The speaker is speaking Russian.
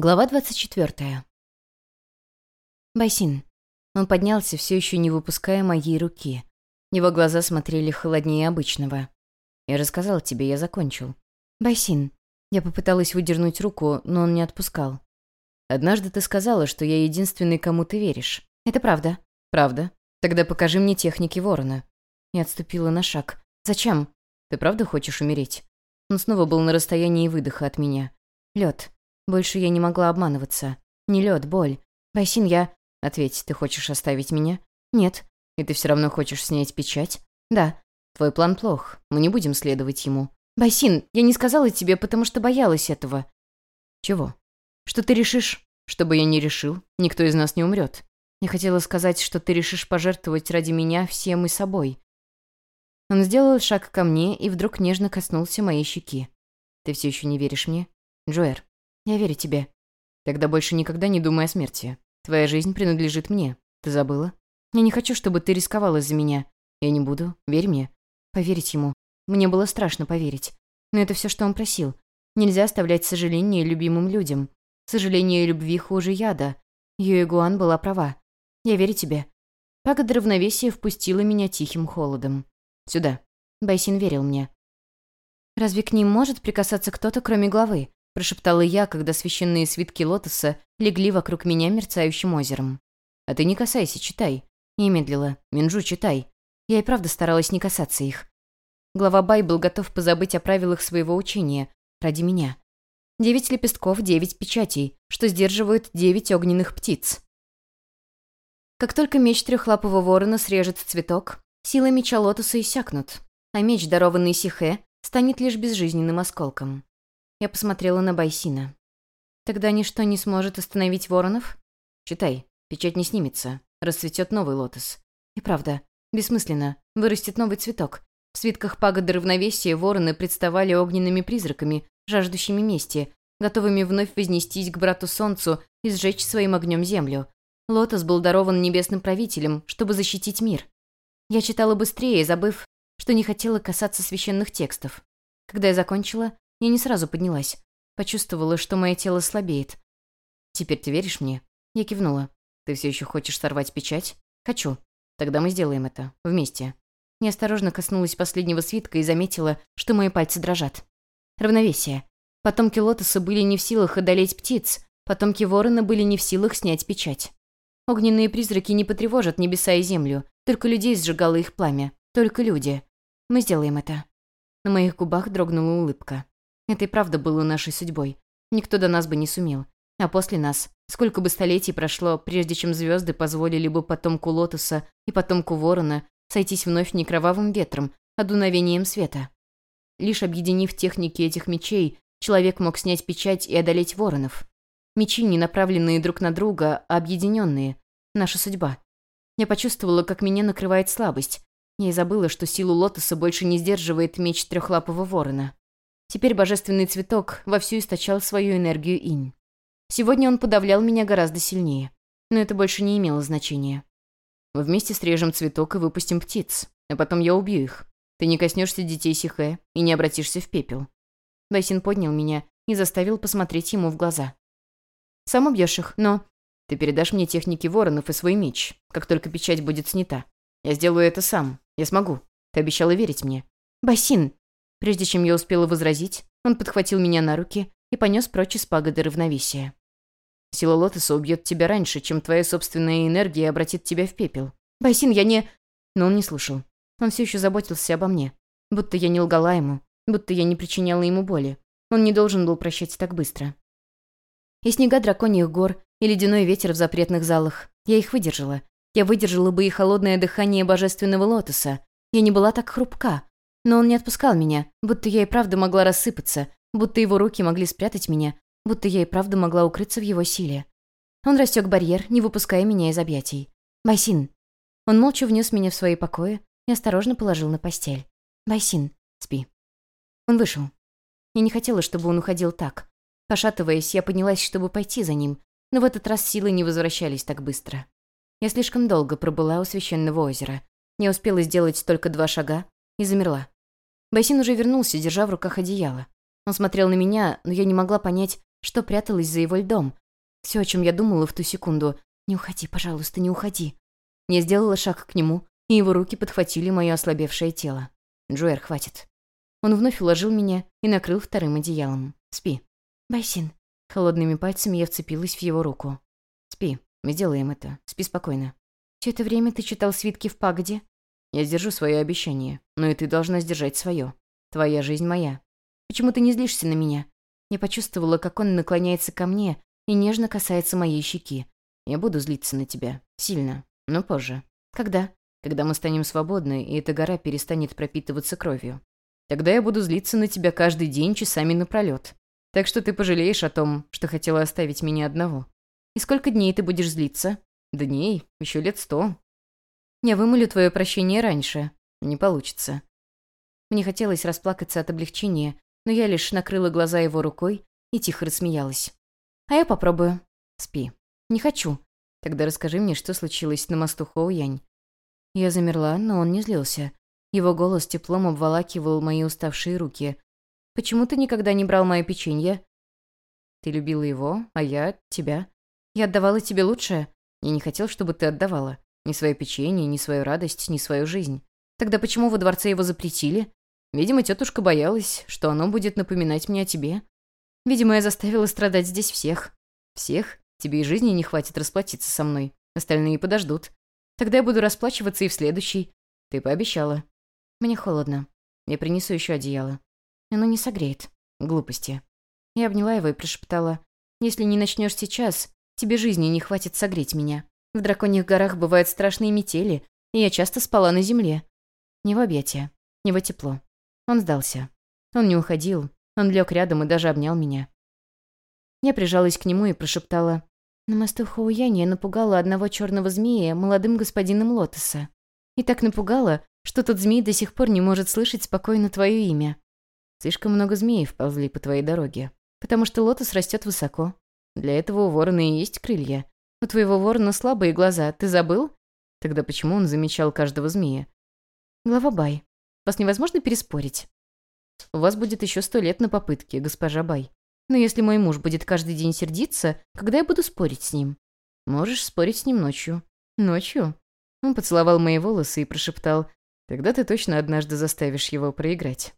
Глава 24. Байсин. Он поднялся, все еще не выпуская моей руки. Его глаза смотрели холоднее обычного. «Я рассказал тебе, я закончил». «Байсин». Я попыталась выдернуть руку, но он не отпускал. «Однажды ты сказала, что я единственный, кому ты веришь». «Это правда». «Правда? Тогда покажи мне техники ворона». Я отступила на шаг. «Зачем? Ты правда хочешь умереть?» Он снова был на расстоянии выдоха от меня. Лед. Больше я не могла обманываться. Не лед, боль. Байсин, я... Ответь, ты хочешь оставить меня? Нет. И ты все равно хочешь снять печать? Да. Твой план плох. Мы не будем следовать ему. Байсин, я не сказала тебе, потому что боялась этого. Чего? Что ты решишь? Что бы я ни решил, никто из нас не умрет. Я хотела сказать, что ты решишь пожертвовать ради меня всем и собой. Он сделал шаг ко мне и вдруг нежно коснулся моей щеки. Ты все еще не веришь мне? Джоэр, я верю тебе. Тогда больше никогда не думай о смерти. Твоя жизнь принадлежит мне. Ты забыла? Я не хочу, чтобы ты рисковала из-за меня. Я не буду. Верь мне. Поверить ему. Мне было страшно поверить. Но это все, что он просил. Нельзя оставлять сожаление любимым людям. Сожаление любви хуже яда. Юэгуан была права. Я верю тебе. Пагода равновесия впустила меня тихим холодом. Сюда. Байсин верил мне. Разве к ним может прикасаться кто-то, кроме главы? Прошептала я, когда священные свитки лотоса легли вокруг меня мерцающим озером. «А ты не касайся, читай». Не медлила. «Минджу, читай». Я и правда старалась не касаться их. Глава Бай был готов позабыть о правилах своего учения. Ради меня. Девять лепестков, девять печатей, что сдерживают девять огненных птиц. Как только меч трехлапого ворона срежет цветок, силы меча лотоса иссякнут, а меч, дарованный Сихе, станет лишь безжизненным осколком. Я посмотрела на Байсина. «Тогда ничто не сможет остановить воронов?» «Читай. Печать не снимется. Расцветет новый лотос». «И правда. Бессмысленно. Вырастет новый цветок. В свитках пагоды равновесия вороны представали огненными призраками, жаждущими мести, готовыми вновь вознестись к брату Солнцу и сжечь своим огнем землю. Лотос был дарован небесным правителем, чтобы защитить мир. Я читала быстрее, забыв, что не хотела касаться священных текстов. Когда я закончила, я не сразу поднялась. Почувствовала, что мое тело слабеет. «Теперь ты веришь мне?» Я кивнула. «Ты все еще хочешь сорвать печать?» «Хочу. Тогда мы сделаем это. Вместе». Неосторожно коснулась последнего свитка и заметила, что мои пальцы дрожат. Равновесие. Потомки лотоса были не в силах одолеть птиц, потомки ворона были не в силах снять печать. Огненные призраки не потревожат небеса и землю, только людей сжигало их пламя, только люди. Мы сделаем это. На моих губах дрогнула улыбка. Это и правда было нашей судьбой. Никто до нас бы не сумел. А после нас, сколько бы столетий прошло, прежде чем звезды позволили бы потомку Лотоса и потомку Ворона сойтись вновь не кровавым ветром, а дуновением света. Лишь объединив техники этих мечей, человек мог снять печать и одолеть воронов. Мечи, не направленные друг на друга, а объединенные. Наша судьба. Я почувствовала, как меня накрывает слабость. Я и забыла, что силу лотоса больше не сдерживает меч трехлапого ворона. Теперь божественный цветок вовсю источал свою энергию инь. Сегодня он подавлял меня гораздо сильнее. Но это больше не имело значения. Вместе срежем цветок и выпустим птиц, а потом я убью их. Ты не коснешься детей Сихэ и не обратишься в пепел. Байсин поднял меня и заставил посмотреть ему в глаза. Сам убьешь их, но... Ты передашь мне техники воронов и свой меч, как только печать будет снята. Я сделаю это сам. Я смогу. Ты обещала верить мне. Басин, Прежде чем я успела возразить, он подхватил меня на руки и понес прочь из пагоды равновесия. «Сила Лотоса убьет тебя раньше, чем твоя собственная энергия обратит тебя в пепел. Байсин, я не...» Но он не слушал. Он все еще заботился обо мне. Будто я не лгала ему, будто я не причиняла ему боли. Он не должен был прощать так быстро. И снега драконьих гор, и ледяной ветер в запретных залах. Я их выдержала. Я выдержала бы и холодное дыхание божественного лотоса. Я не была так хрупка. Но он не отпускал меня, будто я и правда могла рассыпаться, будто его руки могли спрятать меня, будто я и правда могла укрыться в его силе. Он рассек барьер, не выпуская меня из объятий. «Байсин». Он молча внес меня в свои покои и осторожно положил на постель. «Байсин, спи». Он вышел. Я не хотела, чтобы он уходил так. Пошатываясь, я поднялась, чтобы пойти за ним, но в этот раз силы не возвращались так быстро. Я слишком долго пробыла у священного озера. Не успела сделать только два шага, и замерла. Басин уже вернулся, держа в руках одеяло. Он смотрел на меня, но я не могла понять, что пряталось за его льдом. Все, о чем я думала в ту секунду. «Не уходи, пожалуйста, не уходи». Я сделала шаг к нему, и его руки подхватили мое ослабевшее тело. «Джоэр, хватит». Он вновь уложил меня и накрыл вторым одеялом. «Спи». «Байсин». Холодными пальцами я вцепилась в его руку. «Спи. Мы сделаем это. Спи спокойно». «Все это время ты читал свитки в пагоде?» «Я сдержу свое обещание, но и ты должна сдержать свое. Твоя жизнь моя. Почему ты не злишься на меня?» Я почувствовала, как он наклоняется ко мне и нежно касается моей щеки. «Я буду злиться на тебя. Сильно. Но позже. Когда?» «Когда мы станем свободны, и эта гора перестанет пропитываться кровью. Тогда я буду злиться на тебя каждый день часами напролет. Так что ты пожалеешь о том, что хотела оставить меня одного. И сколько дней ты будешь злиться? Дней? Еще лет сто. Я вымолю твое прощение раньше. Не получится. Мне хотелось расплакаться от облегчения, но я лишь накрыла глаза его рукой и тихо рассмеялась. «А я попробую. Спи. Не хочу. Тогда расскажи мне, что случилось на мосту Хоуянь». Я замерла, но он не злился. Его голос теплом обволакивал мои уставшие руки. «Почему ты никогда не брал мое печенье?» «Ты любила его, а я — тебя. Я отдавала тебе лучшее. Я не хотел, чтобы ты отдавала. Ни свое печенье, ни свою радость, ни свою жизнь. Тогда почему во дворце его запретили? Видимо, тетушка боялась, что оно будет напоминать мне о тебе. Видимо, я заставила страдать здесь всех. Всех? Тебе и жизни не хватит расплатиться со мной. Остальные подождут. Тогда я буду расплачиваться и в следующий. Ты пообещала. Мне холодно. Я принесу еще одеяло. Оно не согреет. Глупости. Я обняла его и прошептала. Если не начнешь сейчас, тебе жизни не хватит согреть меня. В драконьих горах бывают страшные метели, и я часто спала на земле. Не в объятия, не в тепло. Он сдался. Он не уходил. Он лег рядом и даже обнял меня. Я прижалась к нему и прошептала. На мосту Хоуяни я напугала одного черного змея молодым господином Лотоса. И так напугала, что тот змей до сих пор не может слышать спокойно твое имя. Слишком много змеев ползли по твоей дороге, потому что лотос растет высоко. Для этого у ворона и есть крылья. У твоего ворона слабые глаза, ты забыл? Тогда почему он замечал каждого змея? Глава Бай. Вас невозможно переспорить? У вас будет еще сто лет на попытке, госпожа Бай. Но если мой муж будет каждый день сердиться, когда я буду спорить с ним? Можешь спорить с ним ночью. Ночью? Он поцеловал мои волосы и прошептал, Тогда ты точно однажды заставишь его проиграть.